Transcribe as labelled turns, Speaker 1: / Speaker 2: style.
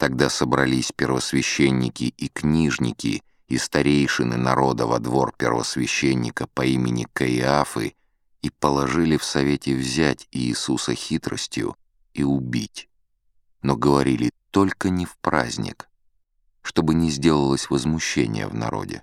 Speaker 1: Тогда собрались первосвященники и книжники и старейшины народа во двор первосвященника по имени Каиафы и положили в совете взять Иисуса хитростью и убить. Но говорили только не в праздник, чтобы не сделалось возмущение в народе.